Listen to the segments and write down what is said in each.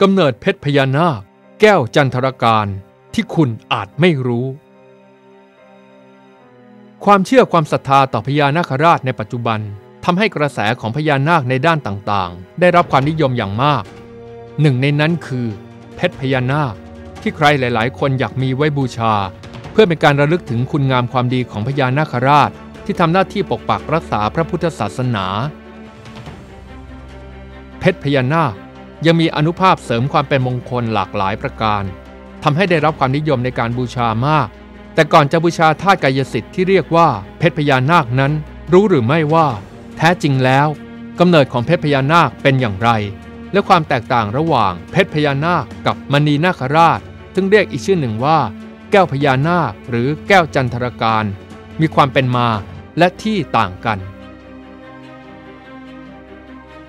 กำเนิดเพชรพญานาค แก้วจันทรการที่คุณอาจไม่รู้ ความเชื่อความศรัทธาต่อพญานาคราชในปัจจุบันทำให้กระแสของพญานาคในด้านต่างๆ ได้รับความนิยมอย่างมาก หนึ่งในนั้นคือ เพชรพญานาค ที่ใครหลาย ๆ คนอยากมีไว้บูชา เพื่อเป็นการระลึกถึงคุณงามความดีของพญานาคราช ที่ทำหน้าที่ปกปักรักษาพระพุทธศาสนา เพชรพญานาค ยังมีอนุภาพเสริมความเป็นมงคลหลากหลายประการทำให้ได้รับความนิยมในการบูชามาก แต่ก่อนจะบูชาธาตุกายสิทธิ์ที่เรียกว่าเพชรพญานาคนั้น รู้หรือไม่ว่า แท้จริงแล้วกำเนิดของเพชรพญานาคเป็นอย่างไร และความแตกต่างระหว่างเพชรพญานาคกับมณีนาคราช ซึ่งเรียกอีกชื่อหนึ่งว่า แก้วพญานาคหรือแก้วจันทรการ มีความเป็นมาและที่ต่างกัน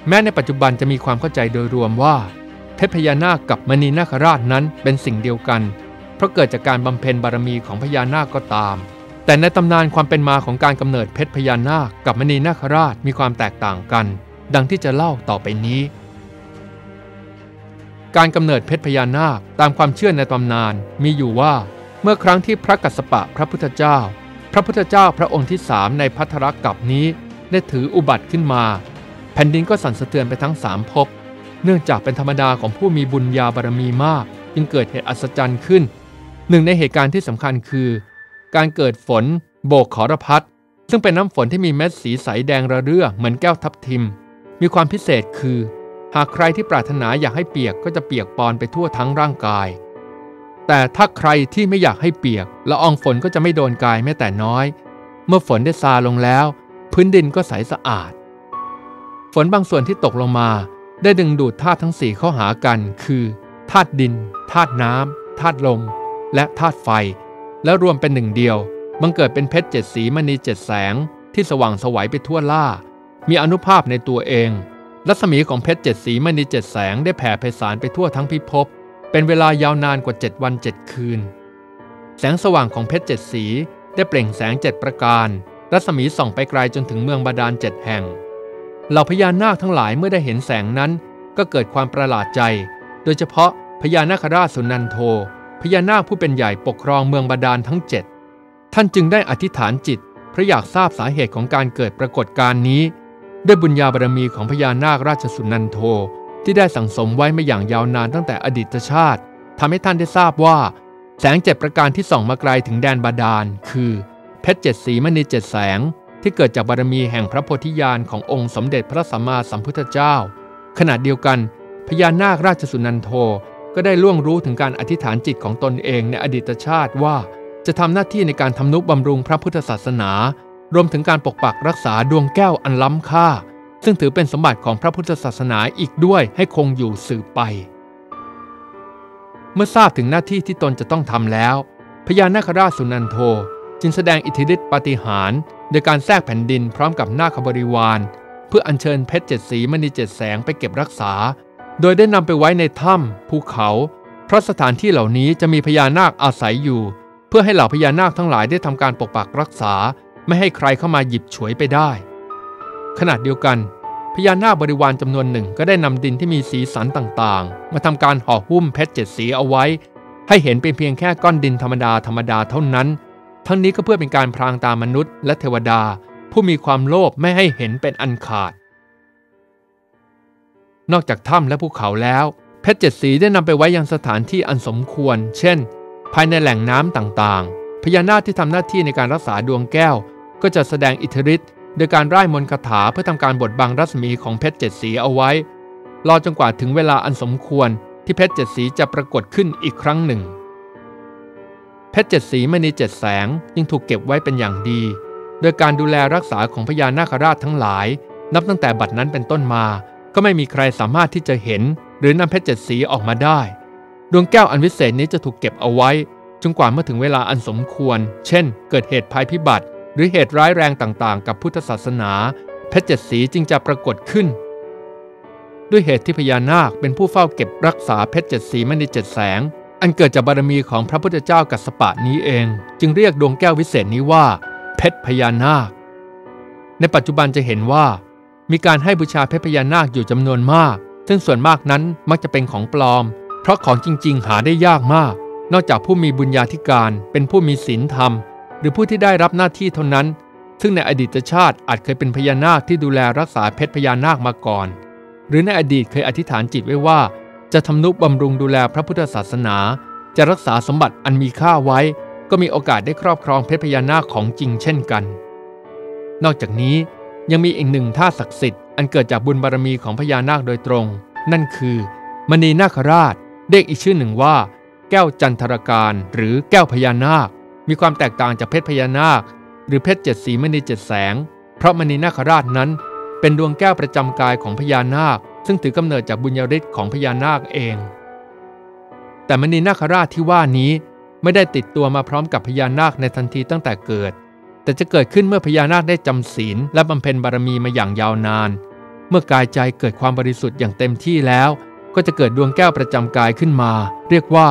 แม้ในปัจจุบันจะมีความเข้าใจโดยรวมว่า เพชรพญานาคกับมณีนาคราชนั้นเป็นสิ่งเดียวกัน เพราะเกิดจากการบำเพ็ญบารมีของพญานาคก็ตาม แต่ในตำนานความเป็นมาของการกำเนิดเพชรพญานาคกับมณีนาคราชมีความแตกต่างกัน ดังที่จะเล่าต่อไปนี้ การกำเนิดเพชรพญานาคตามความเชื่อในตำนานมีอยู่ว่า เมื่อครั้งที่พระกัสสปะพระพุทธเจ้า พระพุทธเจ้าพระองค์ที่สามในพัทรกับนี้ได้ถืออุบัติขึ้นมา ผ่นดินก็สั่นสะเทือนไปทั้งสามภพเนื่องจากเป็นธรรมดาของผู้มีบุญญาบารมีมาก จึงเกิดเหตุอัศจรรย์ขึ้น หนึ่งในเหตุการณ์ที่สำคัญคือ การเกิดฝน โบกขอรพัดซึ่งเป็นน้ำฝนที่มีเม็ดสีใสแดงระเรื่อเหมือนแก้วทับทิม มีความพิเศษคือ หากใครที่ปรารถนาอยากให้เปียกก็จะเปียกปอนไปทั่วทั้งร่างกาย แต่ถ้าใครที่ไม่อยากให้เปียกละอองฝนก็จะไม่โดนกายแม้แต่น้อย เมื่อฝนได้ซาลงแล้ว พื้นดินก็ใสสะอาด ฝนบางส่วนที่ตกลงมา ได้ดึงดูดธาตุทั้งสี่เข้าหากัน คือธาตุดินธาตุน้ำธาตุลม และธาตุไฟ แล้วรวมเป็นหนึ่งเดียว บังเกิดเป็นเพชรเจ็ดสีมณีเจ็ดแสง ที่สว่างสวัยไปทั่วล่า มีอนุภาพในตัวเอง รัศมีของเพชรเจ็ดสีมณีเจ็ดแสงได้แผ่ไพศาลไปทั่วทั้งพิภพ เป็นเวลายาวนานกว่า7วัน7คืน แสงสว่างของเพชรเจ็ดสีได้เปล่งแสงเจ็ดประการ รัศมีส่องไปไกลจนถึงเมืองบาดาลเจ็ดแห่ง เหล่าพญานาคทั้งหลายเมื่อได้เห็นแสงนั้น ก็เกิดความประหลาดใจ โดยเฉพาะพญานาคราชสุนันโท พญานาคผู้เป็นใหญ่ปกครองเมืองบาดาลทั้งเจ็ดท่านจึงได้อธิษฐานจิตเพราะอยากทราบสาเหตุของการเกิดปรากฏการณ์นี้ ด้วยบุญญาบารมีของพญานาคราชสุนันโท ที่ได้สั่งสมไว้มาอย่างยาวนานตั้งแต่อดีตชาติทำให้ท่านได้ทราบว่า แสงเจ็ดประการที่ส่องมาไกลถึงแดนบาดาล คือ เพชรเจ็ดสีมณีเจ็ดแสง ที่เกิดจากบารมีแห่งพระโพธิญาณขององค์สมเด็จพระสัมมาสัมพุทธเจ้า ขณะเดียวกัน พญานาคราชสุนันโทก็ได้ล่วงรู้ถึงการอธิษฐานจิตของตนเองในอดีตชาติว่า จะทำหน้าที่ในการทำนุบำรุงพระพุทธศาสนา รวมถึงการปกปักรักษาดวงแก้วอันล้ำค่า ซึ่งถือเป็นสมบัติของพระพุทธศาสนาอีกด้วยให้คงอยู่สืบไป เมื่อทราบถึงหน้าที่ที่ตนจะต้องทำแล้ว พญานาคราชสุนันโท จึงแสดงอิทธิฤทธิปาฏิหาริย์โดยการแทรกแผ่นดินพร้อมกับนาคบริวาร เพื่ออัญเชิญเพชรเจ็ดสีมณีเจ็ดแสงไปเก็บรักษา โดยได้นำไปไว้ในถ้ำภูเขา เพราะสถานที่เหล่านี้จะมีพญานาคอาศัยอยู่ เพื่อให้เหล่าพญานาคทั้งหลายได้ทำการปกปักรักษา ไม่ให้ใครเข้ามาหยิบฉวยไปได้ ขณะเดียวกัน พญานาคบริวารจำนวนหนึ่งก็ได้นำดินที่มีสีสันต่างๆ มาทำการห่อหุ้มเพชรเจ็ดสีเอาไว้ ให้เห็นเป็นเพียงแค่ก้อนดินธรรมดาธรรมดาเท่านั้น ทั้งนี้ก็เพื่อเป็นการพรางตามมนุษย์ และเทวดา ผู้มีความโลภไม่ให้เห็นเป็นอันขาด นอกจากถ้ำและภูเขาแล้ว เพชรเจ็ดสีได้นำไปไว้ยังสถานที่อันสมควร เช่น ภายในแหล่งน้ำต่างๆ พญานาคที่ทำหน้าที่ในการรักษาดวงแก้ว ก็จะแสดงอิทธิฤทธิ์โดยการร่ายมนต์คาถาเพื่อทำการบดบังรัศมีของเพชรเจ็ดสีเอาไว้ รอจนกว่าถึงเวลาอันสมควรที่เพชรเจ็ดสีจะปรากฏขึ้นอีกครั้งหนึ่ง เพชรเจ็ดสีมณีเจ็ดแสงยังถูกเก็บไว้เป็นอย่างดี โดยการดูแลรักษาของพญานาคราชทั้งหลาย นับตั้งแต่บัดนั้นเป็นต้นมา ก็ไม่มีใครสามารถที่จะเห็น หรือนำเพชรเจ็ดสีออกมาได้ ดวงแก้วอันวิเศษนี้จะถูกเก็บเอาไว้จนกว่าเมื่อถึงเวลาอันสมควร เช่น เกิดเหตุภัยพิบัติ หรือเหตุร้ายแรงต่างๆ กับพุทธศาสนา เพชรเจ็ดสีจึงจะปรากฏขึ้น ด้วยเหตุที่พญานาคเป็นผู้เฝ้าเก็บรักษาเพชรเจ็ดสีมณีเจ็ดแสง อันเกิดจากบารมีของพระพุทธเจ้ากัสปะนี้เอง จึงเรียกดวงแก้ววิเศษนี้ว่า เพชรพญานาค ในปัจจุบันจะเห็นว่า มีการให้บูชาเพชรพญานาคอยู่จำนวนมาก ซึ่งส่วนมากนั้นมักจะเป็นของปลอม เพราะของจริง ๆ หาได้ยากมาก นอกจากผู้มีบุญญาธิการ เป็นผู้มีศีลธรรม หรือผู้ที่ได้รับหน้าที่เท่านั้น ซึ่งในอดีตชาติอาจเคยเป็นพญานาคที่ดูแลรักษาเพชรพญานาคมาก่อน หรือในอดีตเคยอธิษฐานจิตไว้ว่า จะทำนุบำรุงดูแลพระพุทธศาสนา จะรักษาสมบัติอันมีค่าไว้ ก็มีโอกาสได้ครอบครองเพชรพญานาคของจริงเช่นกัน นอกจากนี้ยังมีอีกหนึ่งท่าศักดิ์สิทธิ์อันเกิดจากบุญบารมีของพญานาคโดยตรง นั่นคือ มณีนาคราชเรียกอีกชื่อหนึ่งว่า แก้วจันทรการหรือแก้วพญานาค มีความแตกต่างจากเพชรพญานาค หรือเพชรเจ็ดสีมณีเจ็ดแสง เพราะมณีนาคราชนั้น เป็นดวงแก้วประจำกายของพญานาค ซึ่งถือกำเนิดจากบุญญาฤทธิ์ของพญานาคเอง แต่มณีนาคราชที่ว่านี้ไม่ได้ติดตัวมาพร้อมกับพญานาคในทันทีตั้งแต่เกิด แต่จะเกิดขึ้นเมื่อพญานาคได้จำศีลและบำเพ็ญบารมีมาอย่างยาวนาน เมื่อกายใจเกิดความบริสุทธิ์อย่างเต็มที่แล้ว ก็จะเกิดดวงแก้วประจำกายขึ้นมา เรียกว่า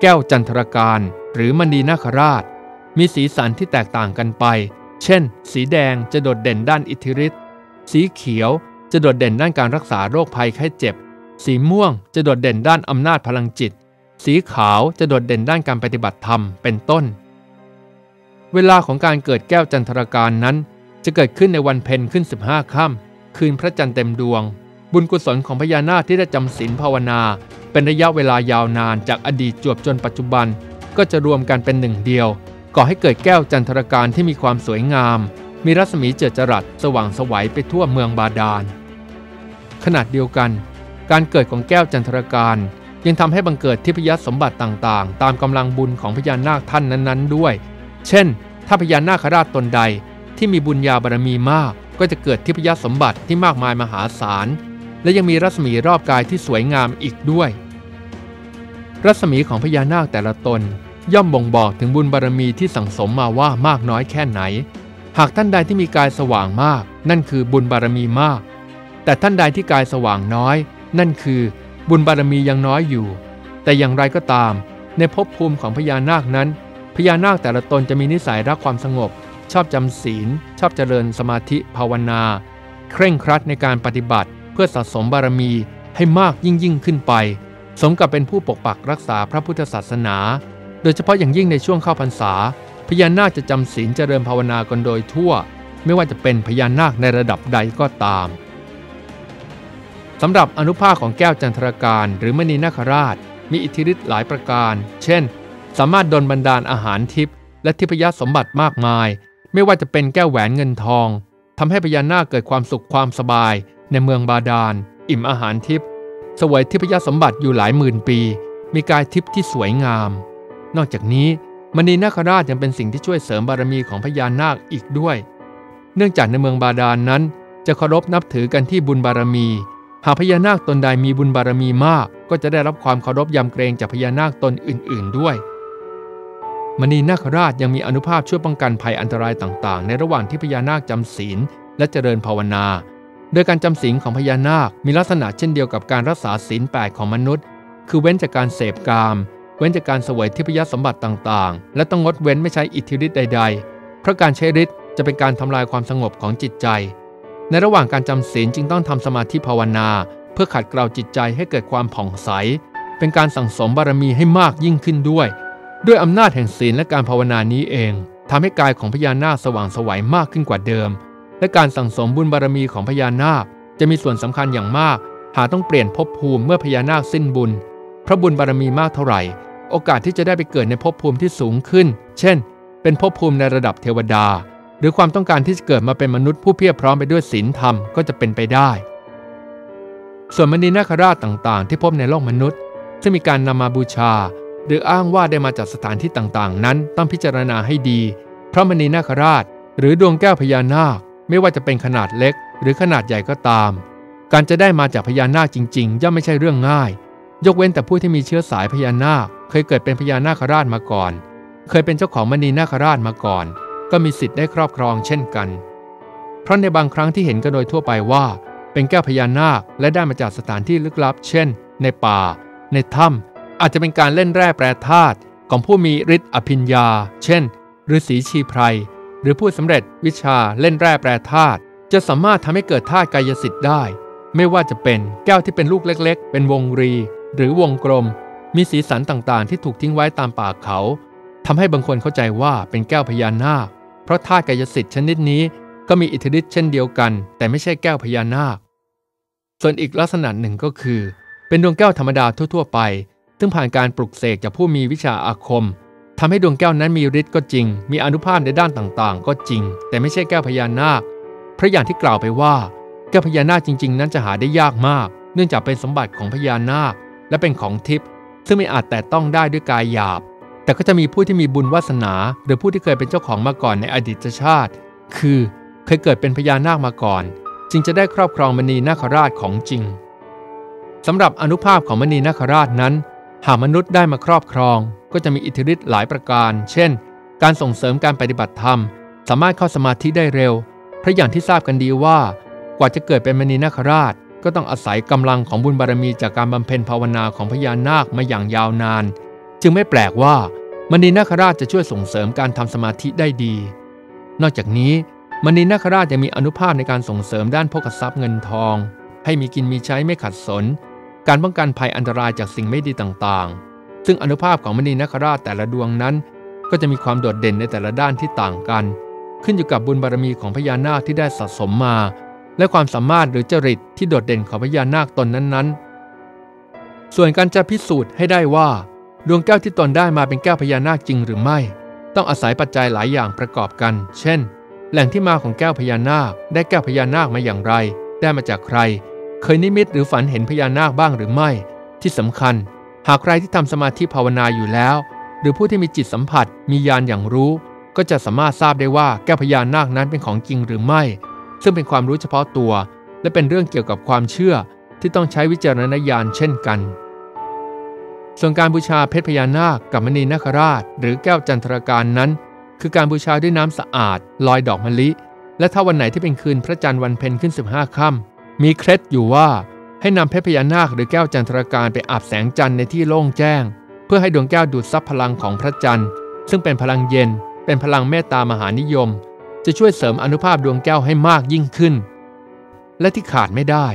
แก้วจันทรการ หรือมณีนาคราช มีสีสันที่แตกต่างกันไป เช่น สีแดงจะโดดเด่นด้านอิทธิฤทธิ์สีเขียว จะโดดเด่นด้านการรักษาโรคภัยไข้เจ็บ สีม่วงจะโดดเด่นด้านอำนาจพลังจิต สีขาวจะโดดเด่นด้านการปฏิบัติธรรม เป็นต้น เวลาของการเกิดแก้วจันทรการนั้น จะเกิดขึ้นในวันเพ็ญขึ้น 15ค่ำคืนพระจันทร์เต็มดวง บุญกุศลของพญานาคที่ได้จำศีลภาวนา เป็นระยะเวลายาวนานจากอดีตจวบจนปัจจุบัน ก็จะรวมกันเป็นหนึ่งเดียว ก่อให้เกิดแก้วจันทรการที่มีความสวยงาม มีรัศมีเจิดจรัสสว่างสวัยไปทั่วเมืองบาดาลขนาดเดียวกัน การเกิดของแก้วจันทรการยังทำให้บังเกิดทิพยสมบัติต่างๆ ตามกำลังบุญของพญานาคท่านนั้นๆ ด้วย เช่น ถ้าพญานาคราชตนใดที่มีบุญญาบารมีมาก ก็จะเกิดทิพยสมบัติที่มากมายมหาศาล และยังมีรัศมีรอบกายที่สวยงามอีกด้วย รัศมีของพญานาคแต่ละตน ย่อมบ่งบอกถึงบุญบารรมีที่สั่งสมมาว่ามากน้อยแค่ไหน หากท่านใดที่มีกายสว่างมาก นั่นคือบุญบารมีมาก แต่ท่านใดที่กายสว่างน้อย นั่นคือบุญบารมียังน้อยอยู่ แต่อย่างไรก็ตาม ในภพภูมิของพญานาคนั้นพญานาคแต่ละตนจะมีนิสัยรักความสงบ ชอบจำศีล ชอบเจริญสมาธิภาวนา เคร่งครัดในการปฏิบัติเพื่อสะสมบารมีให้มากยิ่งยิ่งขึ้นไป สมกับเป็นผู้ปกปักรักษาพระพุทธศาสนา โดยเฉพาะอย่างยิ่งในช่วงเข้าพรรษา พญานาคจะจำศีลเจริญภาวนากันโดยทั่ว ไม่ว่าจะเป็นพญานาคในระดับใดก็ตามสำหรับอนุภาคของแก้วจันทรการหรือมณีนาคราช มีอิทธิฤทธิ์หลายประการ เช่น สามารถดลบันดาลอาหารทิพย์และทิพยสมบัติมากมาย ไม่ว่าจะเป็นแก้วแหวนเงินทองทำให้พญานาคเกิดความสุขความสบาย ในเมืองบาดาล อิ่มอาหารทิพย์สวยทิพยสมบัติอยู่หลายหมื่นปี มีกายทิพย์ที่สวยงาม นอกจากนี้ มณีนาคราชยังเป็นสิ่งที่ช่วยเสริมบารมีของพญานาคอีกด้วย เนื่องจากในเมืองบาดาลนนั้น จะเคารพนับถือกันที่บุญบารมี หากพญานาคตนใดมีบุญบารมีมาก ก็จะได้รับความเคารพยำเกรงจากพญานาคตนอื่น ๆ ด้วย มณีนาคราชยังมีอนุภาพช่วยป้องกันภัยอันตรายต่าง ๆ ในระหว่างที่พญานาคจำศีลและเจริญภาวนา โดยการจำศีลของพญานาคมีลักษณะเช่นเดียวกับการรักษาศีลแปดของมนุษย์ คือเว้นจากการเสพกาม เว้นจากการเสวยทิพยสมบัติต่างๆ และต้องงดเว้นไม่ใช้อิทธิฤทธิ์ใด ๆ เพราะการใช้ฤทธิ์จะเป็นการทำลายความสงบของจิตใจ ในระหว่างการจำศีลจึงต้องทำสมาธิภาวนา เพื่อขัดเกลาจิตใจให้เกิดความผ่องใส เป็นการสั่งสมบารมีให้มากยิ่งขึ้นด้วย ด้วยอำนาจแห่งศีลและการภาวนานี้เองทำให้กายของพญานาคสว่างสวัยมากขึ้นกว่าเดิม และการสั่งสมบุญบารมีของพญานาค จะมีส่วนสำคัญอย่างมาก หากต้องเปลี่ยนภพภูมิเมื่อพญานาคสิ้นบุญ พระบุญบารมีมากเท่าไหร่ โอกาสที่จะได้ไปเกิดในภพภูมิที่สูงขึ้น เช่น เป็นภพภูมิในระดับเทวดา หรือความต้องการที่จะเกิดมาเป็นมนุษย์ผู้เพียรพร้อมไปด้วยศีลธรรมก็จะเป็นไปได้ ส่วนมณีนาคราชต่างๆ ที่พบในโลกมนุษย์ ซึ่งมีการนำมาบูชา หรืออ้างว่าได้มาจากสถานที่ต่างๆ นั้นต้องพิจารณาให้ดี เพราะมณีนาคราช หรือดวงแก้วพญานาค ไม่ว่าจะเป็นขนาดเล็ก หรือขนาดใหญ่ก็ตาม การจะได้มาจากพญานาคจริง ๆ ย่อมไม่ใช่เรื่องง่าย ยกเว้นแต่ผู้ที่มีเชื้อสายพญานาค เคยเกิดเป็นพญานาคราชมาก่อน เคยเป็นเจ้าของมณีนาคราชมาก่อน ก็มีสิทธิ์ได้ครอบครองเช่นกัน เพราะในบางครั้งที่เห็นกันโดยทั่วไปว่า เป็นแก้วพญานาคและได้มาจากสถานที่ลึกลับ เช่น ในป่า ในถ้ำอาจจะเป็นการเล่นแร่แปรธาตุของผู้มีฤทธิ์อภิญญา เช่นฤาษีชีไพรหรือผู้สำเร็จวิชาเล่นแร่แปรธาตุจะสามารถทำให้เกิดธาตุกายสิทธิ์ได้ ไม่ว่าจะเป็นแก้วที่เป็นลูกเล็ก ๆ เป็นวงรี หรือวงกลม มีสีสันต่างๆ ที่ถูกทิ้งไว้ตามป่าเขาทำให้บางคนเข้าใจว่าเป็นแก้วพญานาค เพราะธาตุกายสิทธิ์ชนิดนี้ก็มีอิทธิฤทธิ์เช่นเดียวกัน แต่ไม่ใช่แก้วพญานาค ส่วนอีกลักษณะหนึ่งก็คือ เป็นดวงแก้วธรรมดาทั่ว ๆ ไป ซึ่งผ่านการปลุกเสกจากผู้มีวิชาอาคมทำให้ดวงแก้วนั้นมีฤทธิ์ก็จริง มีอนุภาพในด้านต่างๆ ก็จริง แต่ไม่ใช่แก้วพญานาค เพราะอย่างที่กล่าวไปว่าแก้วพญานาคจริง ๆ นั้นจะหาได้ยากมาก เนื่องจากเป็นสมบัติของพญานาค และเป็นของทิพย์ซึ่งไม่อาจแต่ต้องได้ด้วยกายหยาบ แต่ก็จะมีผู้ที่มีบุญวาสนา หรือผู้ที่เคยเป็นเจ้าของมาก่อนในอดีตชาติ คือเคยเกิดเป็นพญานาคมาก่อน จึงจะได้ครอบครองมณีนาคราชของจริงสำหรับอนุภาพของมณีนาคราชนั้น หากมนุษย์ได้มาครอบครอง ก็จะมีอิทธิฤทธิ์หลายประการ เช่น การส่งเสริมการปฏิบัติธรรม สามารถเข้าสมาธิได้เร็ว เพราะอย่างที่ทราบกันดีว่า กว่าจะเกิดเป็นมณีนาคราช ก็ต้องอาศัยกำลังของบุญบารมีจากการบำเพ็ญภาวนาของพญานาคมาอย่างยาวนาน จึงไม่แปลกว่ามณีนาคราชจะช่วยส่งเสริมการทำสมาธิได้ดี นอกจากนี้มณีนาคราชยังมีอนุภาพในการส่งเสริมด้านพกทรัพย์เงินทอง ให้มีกินมีใช้ไม่ขัดสน การป้องกันภัยอันตรายจากสิ่งไม่ดีต่างๆ ซึ่งอนุภาพของมณีนาคราชแต่ละดวงนั้น ก็จะมีความโดดเด่นในแต่ละด้านที่ต่างกัน ขึ้นอยู่กับบุญบารมีของพญานาคที่ได้สะสมมา และความสามารถหรือจริตที่โดดเด่นของพญานาคตนนั้นๆ ส่วนการจะพิสูจน์ให้ได้ว่า ดวงแก้วที่ตนได้มาเป็นแก้วพญานาคจริงหรือไม่ ต้องอาศัยปัจจัยหลายอย่างประกอบกัน เช่น แหล่งที่มาของแก้วพญานาค ได้แก้วพญานาคมาอย่างไร ได้มาจากใคร เคยนิมิตหรือฝันเห็นพญานาคบ้างหรือไม่ ที่สำคัญ หากใครที่ทำสมาธิภาวนาอยู่แล้ว หรือผู้ที่มีจิตสัมผัส มีญาณอย่างรู้ ก็จะสามารถทราบได้ว่าแก้วพญานาคนั้นเป็นของจริงหรือไม่ ซึ่งเป็นความรู้เฉพาะตัว และเป็นเรื่องเกี่ยวกับความเชื่อที่ต้องใช้วิจารณญาณเช่นกัน ส่วนการบูชาเพชรพญานาคกับมณีนาคราช หรือแก้วจันทรการนั้น คือการบูชาด้วยน้ำสะอาด ลอยดอกมะลิ และถ้าวันไหนที่เป็นคืนพระจันทร์วันเพ็ญขึ้น 15ค่ำมีเคล็ดอยู่ว่าให้นำเพชรพญานาคหรือแก้วจันทรการไปอาบแสงจันทร์ในที่โล่งแจ้ง เพื่อให้ดวงแก้วดูดซับพลังของพระจันทร์ ซึ่งเป็นพลังเย็น เป็นพลังเมตตามหานิยม จะช่วยเสริมอนุภาพดวงแก้วให้มากยิ่งขึ้น และที่ขาดไม่ได้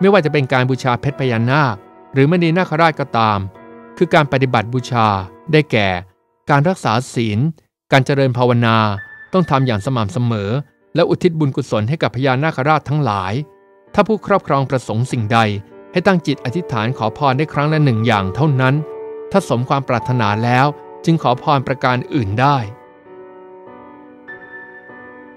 ไม่ว่าจะเป็นการบูชาเพชรพญานาค หรือมณีนาคราชก็ตาม คือการปฏิบัติบูชาได้แก่ การรักษาศีล การเจริญภาวนา ต้องทำอย่างสม่ำเสมอ และอุทิศบุญกุศลให้กับพญานาคราชทั้งหลาย ถ้าผู้ครอบครองประสงค์สิ่งใด ให้ตั้งจิตอธิษฐานขอพรได้ครั้งละหนึ่งอย่างเท่านั้น ถ้าสมความปรารถนาแล้วจึงขอพรประการอื่นได้